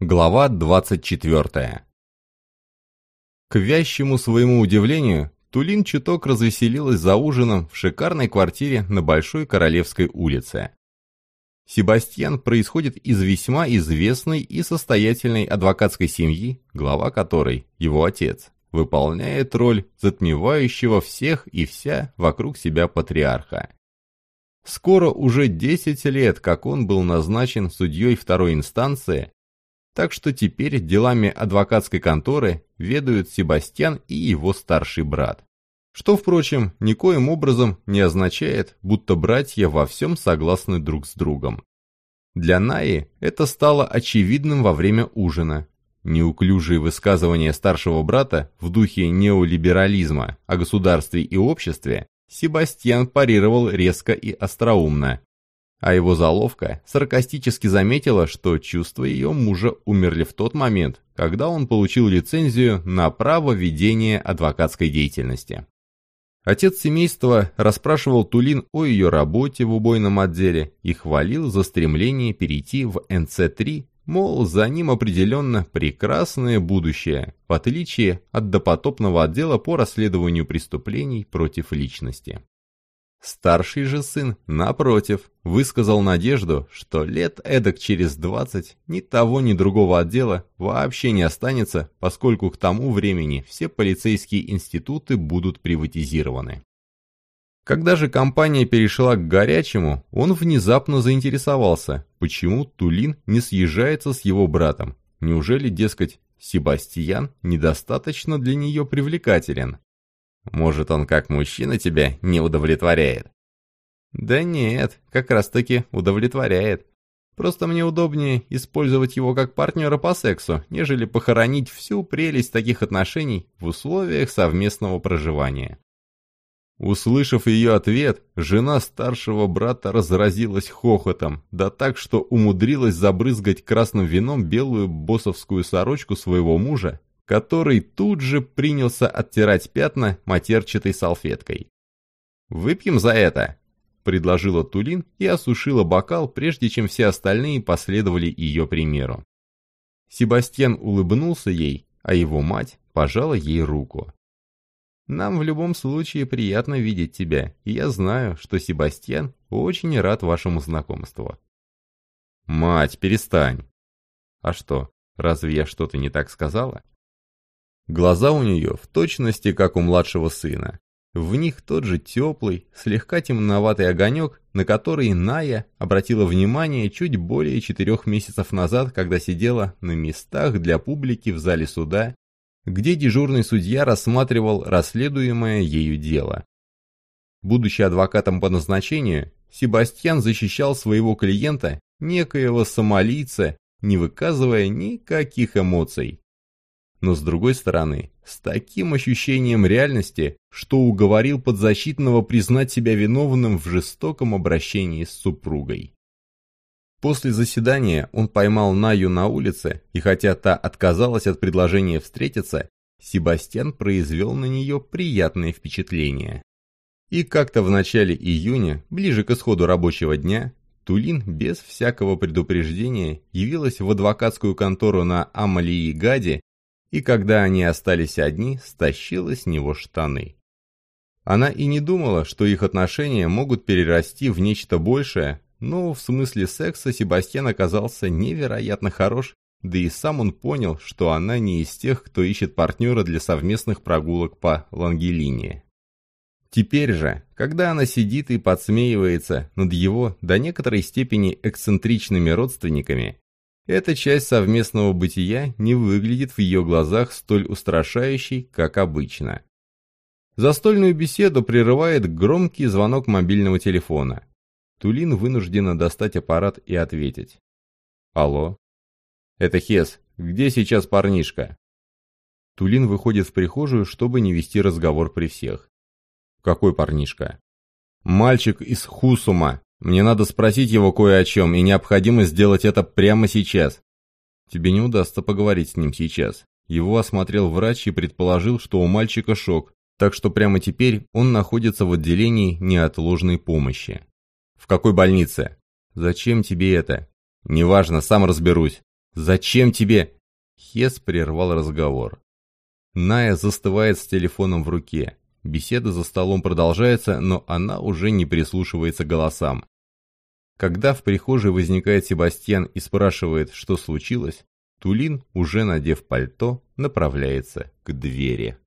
Глава 24 К вящему своему удивлению, Тулин чуток развеселилась за ужином в шикарной квартире на Большой Королевской улице. Себастьян происходит из весьма известной и состоятельной адвокатской семьи, глава которой, его отец, выполняет роль затмевающего всех и вся вокруг себя патриарха. Скоро уже 10 лет, как он был назначен судьей второй инстанции, так что теперь делами адвокатской конторы ведают Себастьян и его старший брат. Что, впрочем, никоим образом не означает, будто братья во всем согласны друг с другом. Для Наи это стало очевидным во время ужина. Неуклюжие высказывания старшего брата в духе неолиберализма о государстве и обществе Себастьян парировал резко и остроумно, а его заловка саркастически заметила, что чувства ее мужа умерли в тот момент, когда он получил лицензию на право ведения адвокатской деятельности. Отец семейства расспрашивал Тулин о ее работе в убойном отделе и хвалил за стремление перейти в НЦ-3, мол, за ним определенно прекрасное будущее, в отличие от допотопного отдела по расследованию преступлений против личности. Старший же сын, напротив, высказал надежду, что лет эдак через двадцать ни того, ни другого отдела вообще не останется, поскольку к тому времени все полицейские институты будут приватизированы. Когда же компания перешла к горячему, он внезапно заинтересовался, почему Тулин не съезжается с его братом. Неужели, дескать, Себастьян недостаточно для нее привлекателен? Может, он как мужчина тебя не удовлетворяет? Да нет, как раз-таки удовлетворяет. Просто мне удобнее использовать его как партнера по сексу, нежели похоронить всю прелесть таких отношений в условиях совместного проживания. Услышав ее ответ, жена старшего брата разразилась хохотом, да так, что умудрилась забрызгать красным вином белую боссовскую сорочку своего мужа который тут же принялся оттирать пятна матерчатой салфеткой. «Выпьем за это!» — предложила Тулин и осушила бокал, прежде чем все остальные последовали ее примеру. Себастьян улыбнулся ей, а его мать пожала ей руку. «Нам в любом случае приятно видеть тебя, и я знаю, что Себастьян очень рад вашему знакомству». «Мать, перестань!» «А что, разве я что-то не так сказала?» Глаза у нее в точности, как у младшего сына. В них тот же теплый, слегка темноватый огонек, на который Ная обратила внимание чуть более четырех месяцев назад, когда сидела на местах для публики в зале суда, где дежурный судья рассматривал расследуемое ею дело. Будучи адвокатом по назначению, Себастьян защищал своего клиента, некоего сомалийца, не выказывая никаких эмоций но с другой стороны, с таким ощущением реальности, что уговорил подзащитного признать себя виновным в жестоком обращении с супругой. После заседания он поймал Наю на улице, и хотя та отказалась от предложения встретиться, Себастьян произвел на нее приятное впечатление. И как-то в начале июня, ближе к исходу рабочего дня, Тулин без всякого предупреждения явилась в адвокатскую контору на Амалии-Гаде и когда они остались одни, стащила с него штаны. Она и не думала, что их отношения могут перерасти в нечто большее, но в смысле секса Себастьян оказался невероятно хорош, да и сам он понял, что она не из тех, кто ищет партнера для совместных прогулок по Лангелине. Теперь же, когда она сидит и подсмеивается над его до некоторой степени эксцентричными родственниками, эта часть совместного бытия не выглядит в ее глазах столь устрашающей, как обычно. Застольную беседу прерывает громкий звонок мобильного телефона. Тулин вынуждена достать аппарат и ответить. «Алло?» «Это Хес. Где сейчас парнишка?» Тулин выходит в прихожую, чтобы не вести разговор при всех. «Какой парнишка?» «Мальчик из Хусума. Мне надо спросить его кое о чем, и необходимо сделать это прямо сейчас. Тебе не удастся поговорить с ним сейчас. Его осмотрел врач и предположил, что у мальчика шок, так что прямо теперь он находится в отделении неотложной помощи. В какой больнице? Зачем тебе это? Неважно, сам разберусь. «Зачем тебе?» Хес прервал разговор. Ная застывает с телефоном в руке. Беседа за столом продолжается, но она уже не прислушивается голосам. Когда в прихожей возникает Себастьян и спрашивает, что случилось, Тулин, уже надев пальто, направляется к двери.